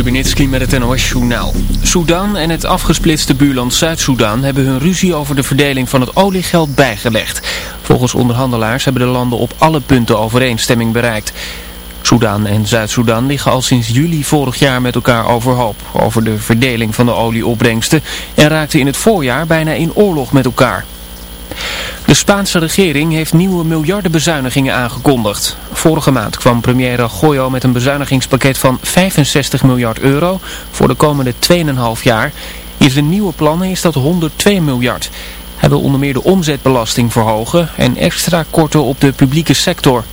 Stubenitski met het NOS-journaal. Soedan en het afgesplitste buurland Zuid-Soedan hebben hun ruzie over de verdeling van het oliegeld bijgelegd. Volgens onderhandelaars hebben de landen op alle punten overeenstemming bereikt. Soedan en Zuid-Soedan liggen al sinds juli vorig jaar met elkaar overhoop over de verdeling van de olieopbrengsten en raakten in het voorjaar bijna in oorlog met elkaar. De Spaanse regering heeft nieuwe miljardenbezuinigingen aangekondigd. Vorige maand kwam premier Rajoy met een bezuinigingspakket van 65 miljard euro voor de komende 2,5 jaar. In zijn nieuwe plannen is dat 102 miljard. Hij wil onder meer de omzetbelasting verhogen en extra korten op de publieke sector.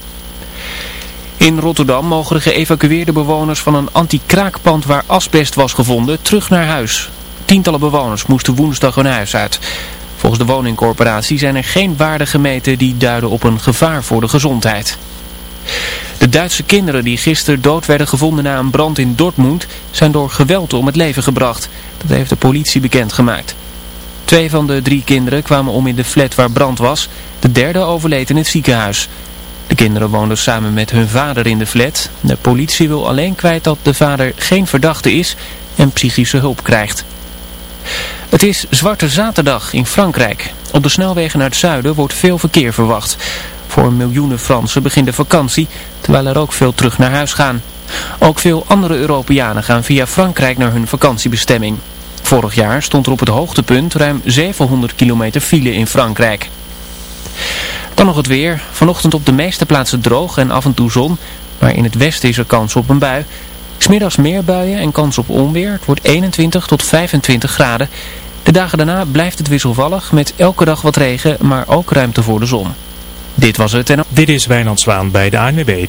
In Rotterdam mogen de geëvacueerde bewoners van een anti-kraakpand waar asbest was gevonden terug naar huis. Tientallen bewoners moesten woensdag hun huis uit. Volgens de woningcorporatie zijn er geen waarden gemeten die duiden op een gevaar voor de gezondheid. De Duitse kinderen die gisteren dood werden gevonden na een brand in Dortmund zijn door geweld om het leven gebracht. Dat heeft de politie bekendgemaakt. Twee van de drie kinderen kwamen om in de flat waar brand was. De derde overleed in het ziekenhuis. De kinderen woonden samen met hun vader in de flat. De politie wil alleen kwijt dat de vader geen verdachte is en psychische hulp krijgt. Het is Zwarte Zaterdag in Frankrijk. Op de snelwegen naar het zuiden wordt veel verkeer verwacht. Voor miljoenen Fransen begint de vakantie, terwijl er ook veel terug naar huis gaan. Ook veel andere Europeanen gaan via Frankrijk naar hun vakantiebestemming. Vorig jaar stond er op het hoogtepunt ruim 700 kilometer file in Frankrijk. Dan nog het weer. Vanochtend op de meeste plaatsen droog en af en toe zon. Maar in het westen is er kans op een bui. Smiddags meer buien en kans op onweer. Het wordt 21 tot 25 graden. De dagen daarna blijft het wisselvallig met elke dag wat regen, maar ook ruimte voor de zon. Dit was het en... Dit is Wijnand Zwaan bij de ANWB.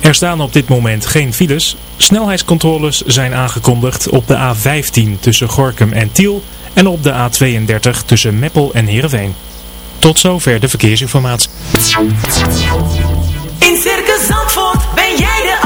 Er staan op dit moment geen files. Snelheidscontroles zijn aangekondigd op de A15 tussen Gorkum en Tiel en op de A32 tussen Meppel en Heerenveen. Tot zover de verkeersinformatie. In Circus Zandvoort ben jij de.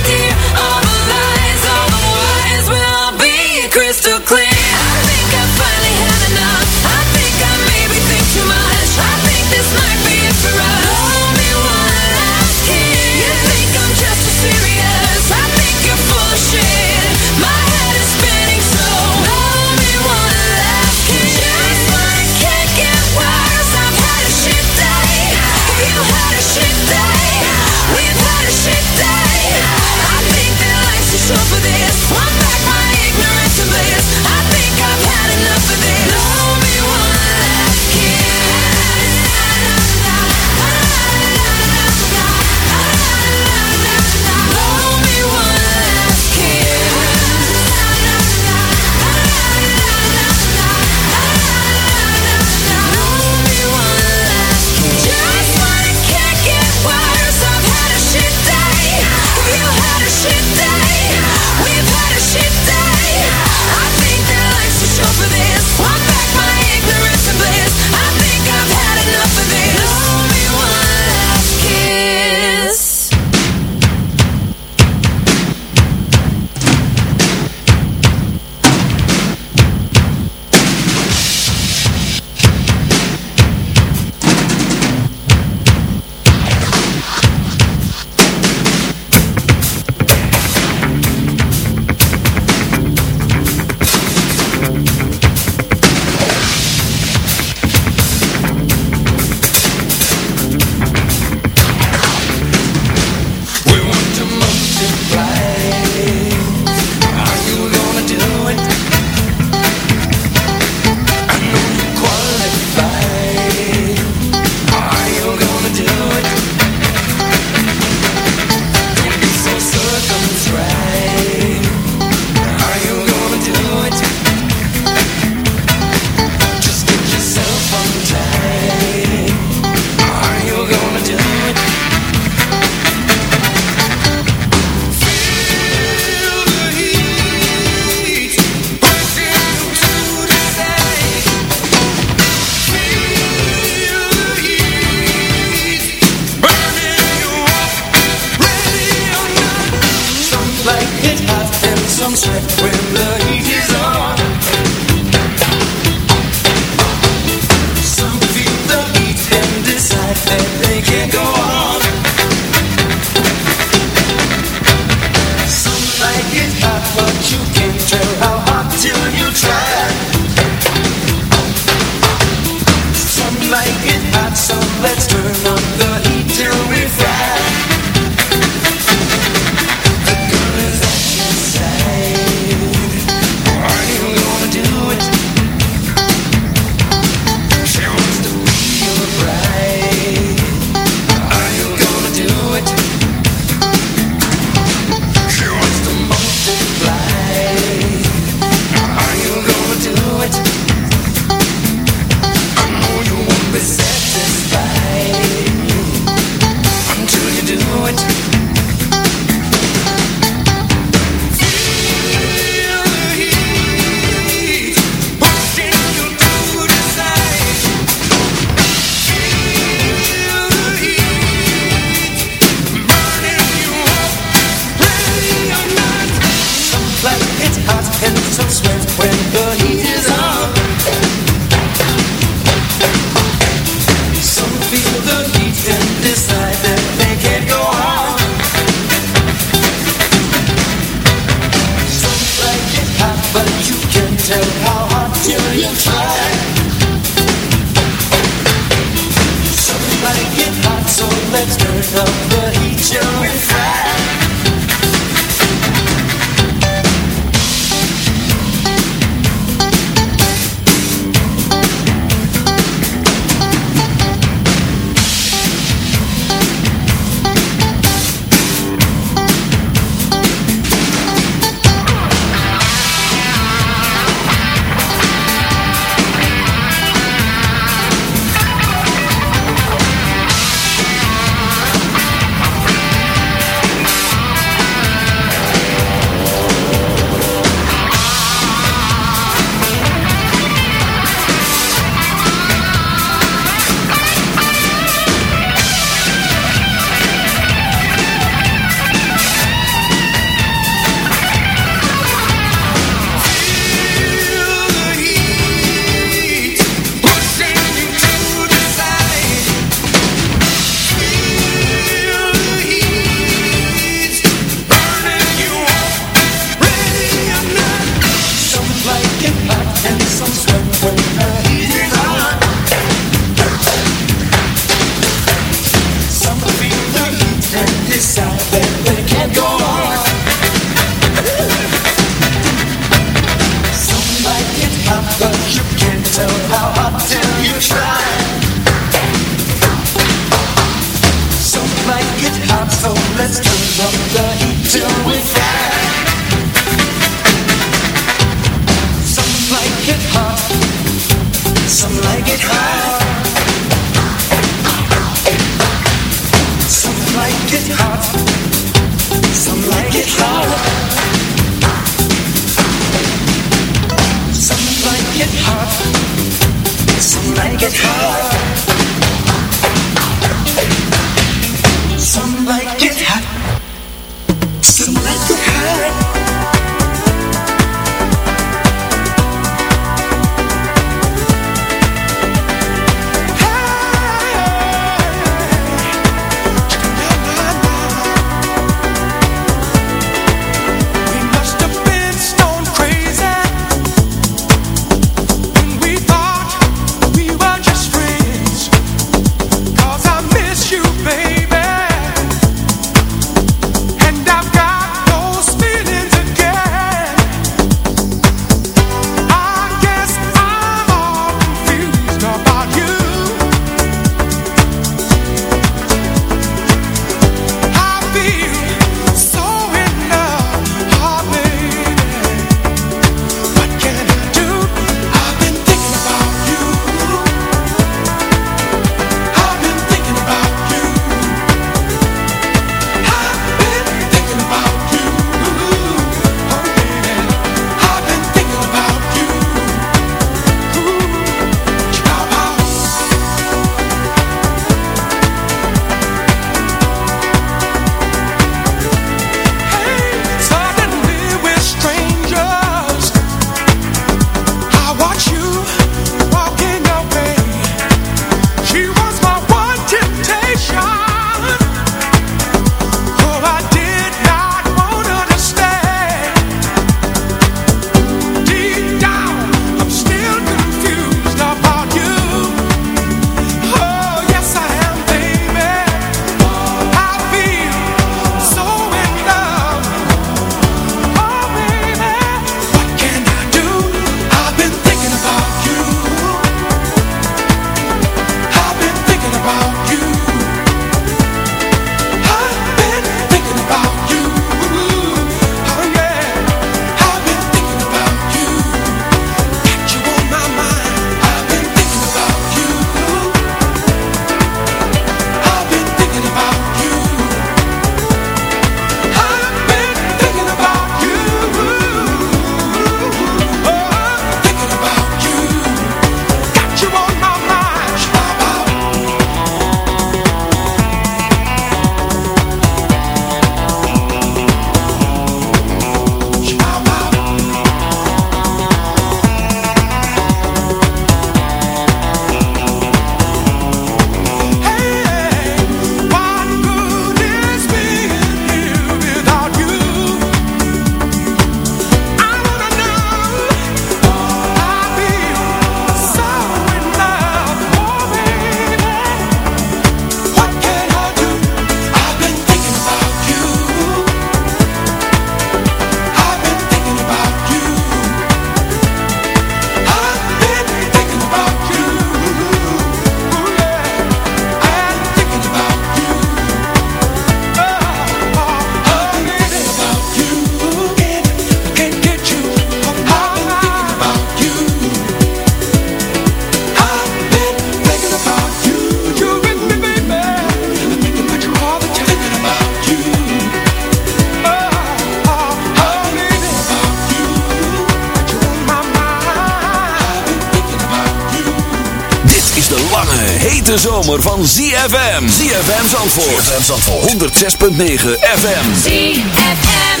ZFM Zandvoort. ZFM Zandvoort. 106.9 FM. ZFM.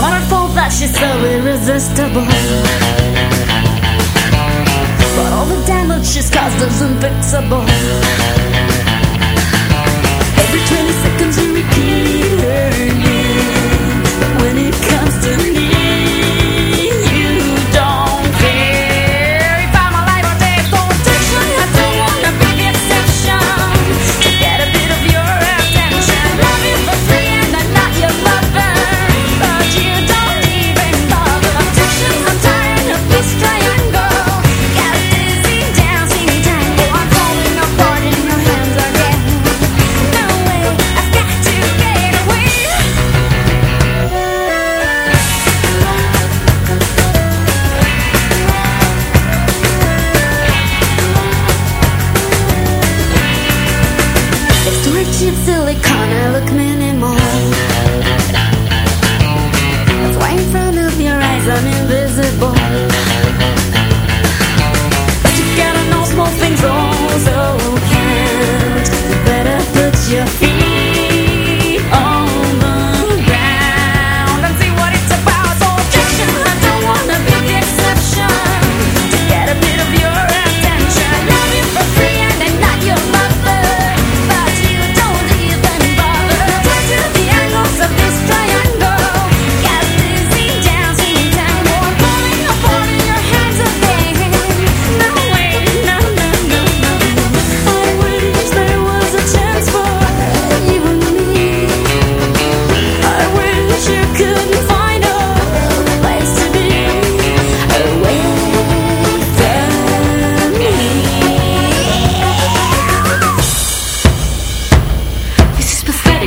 Waterfall flash is so irresistible. But all the damage she's caused is unfixable. Every 20 seconds you repeat her name when it comes to me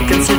consider can see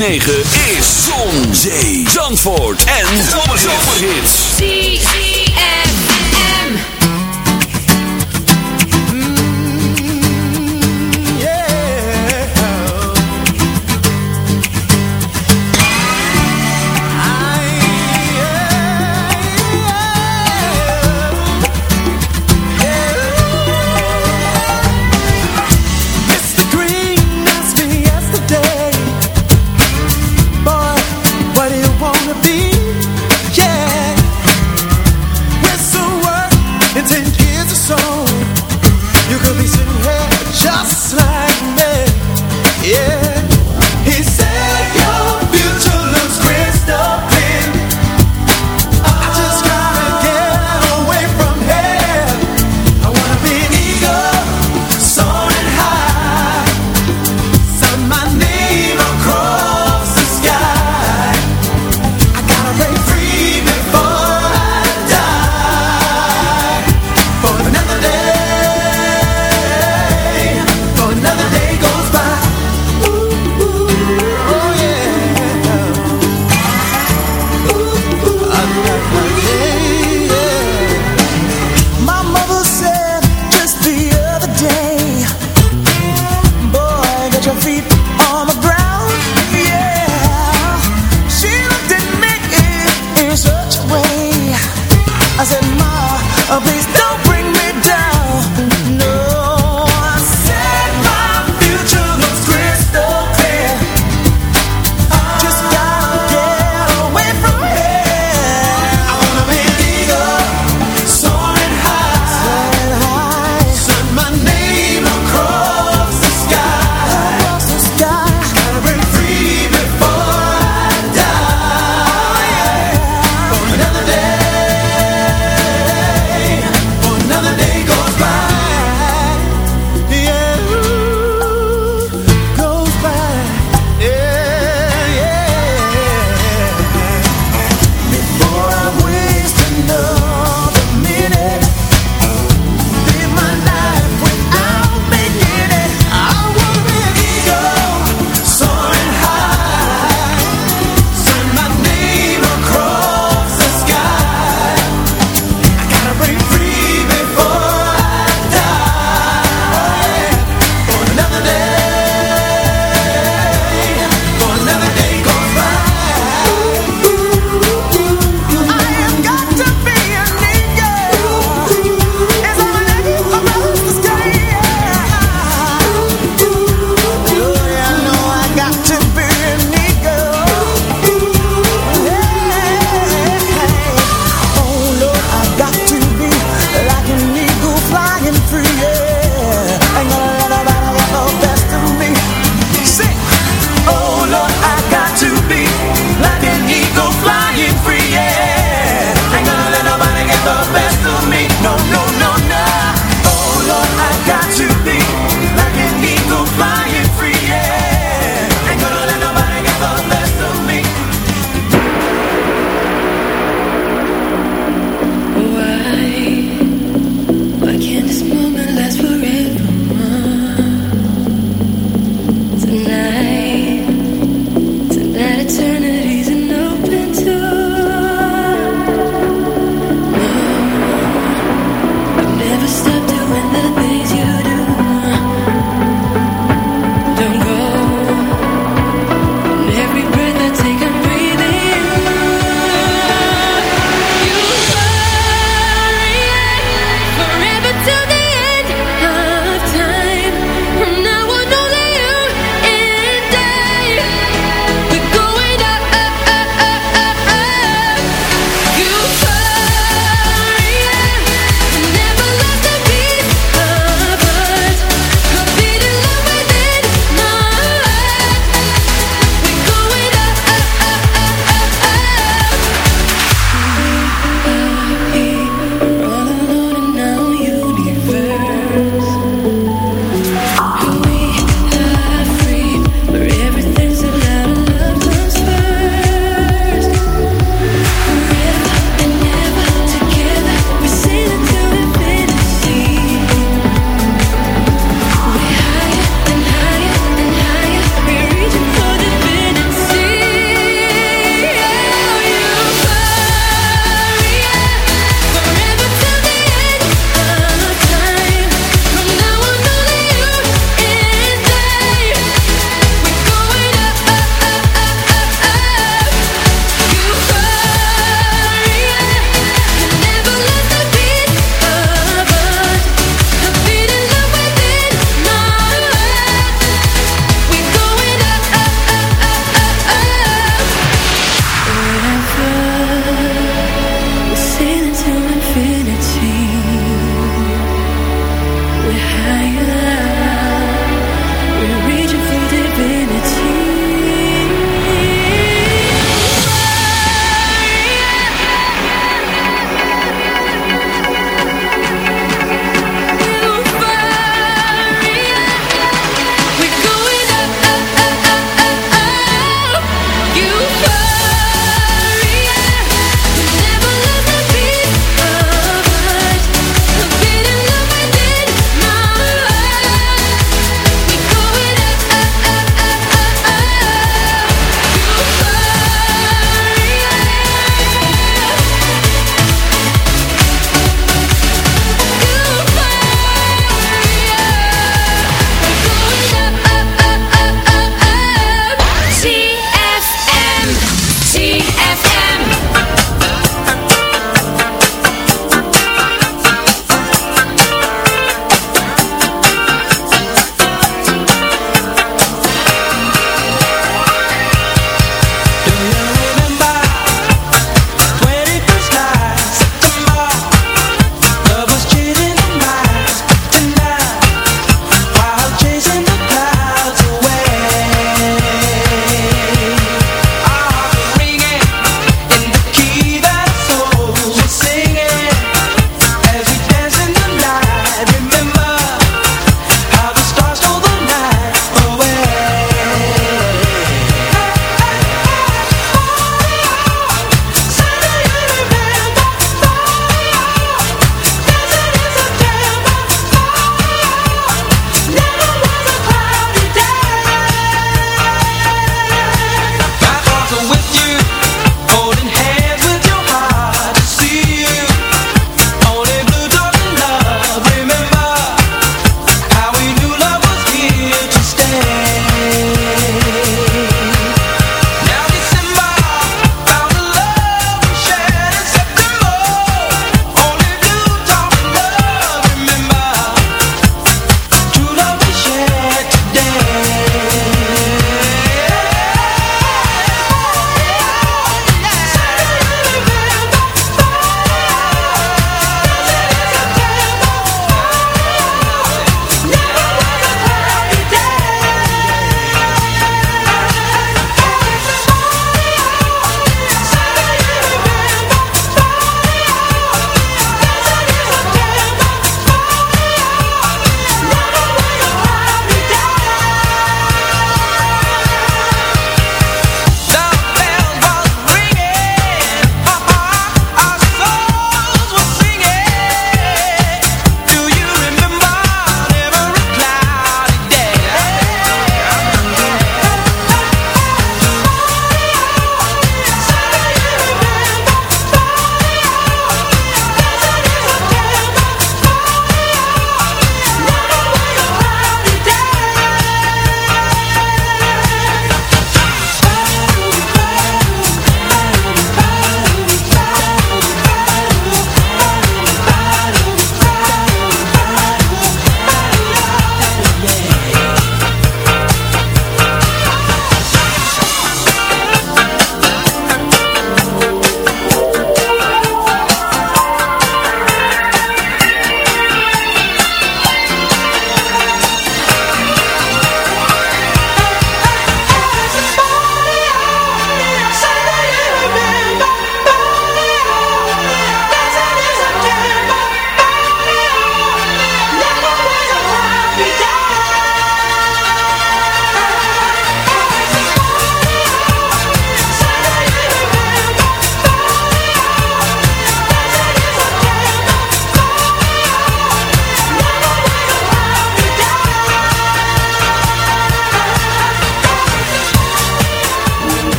106.9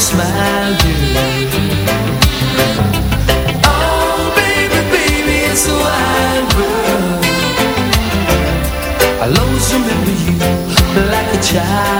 smile do Oh baby, baby, it's a world. I'll you like a child.